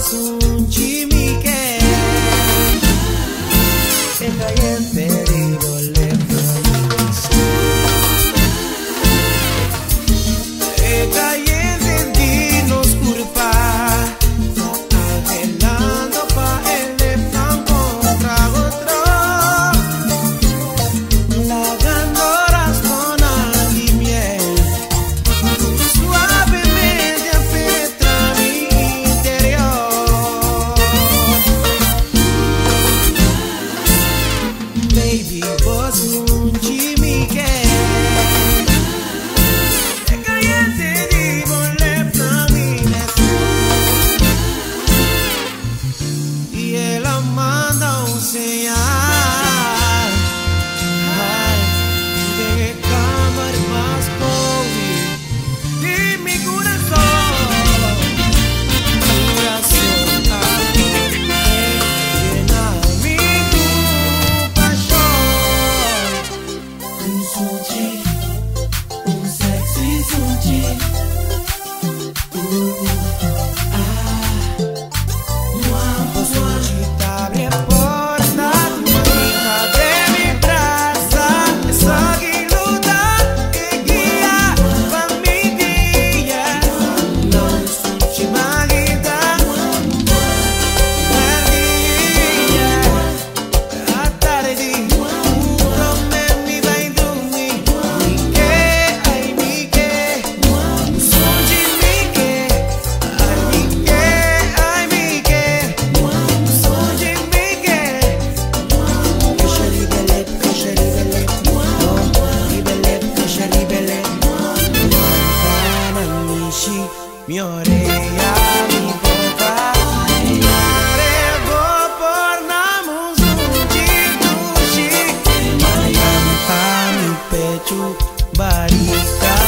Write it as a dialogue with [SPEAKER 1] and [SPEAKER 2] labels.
[SPEAKER 1] un chimique. El caliente. barista.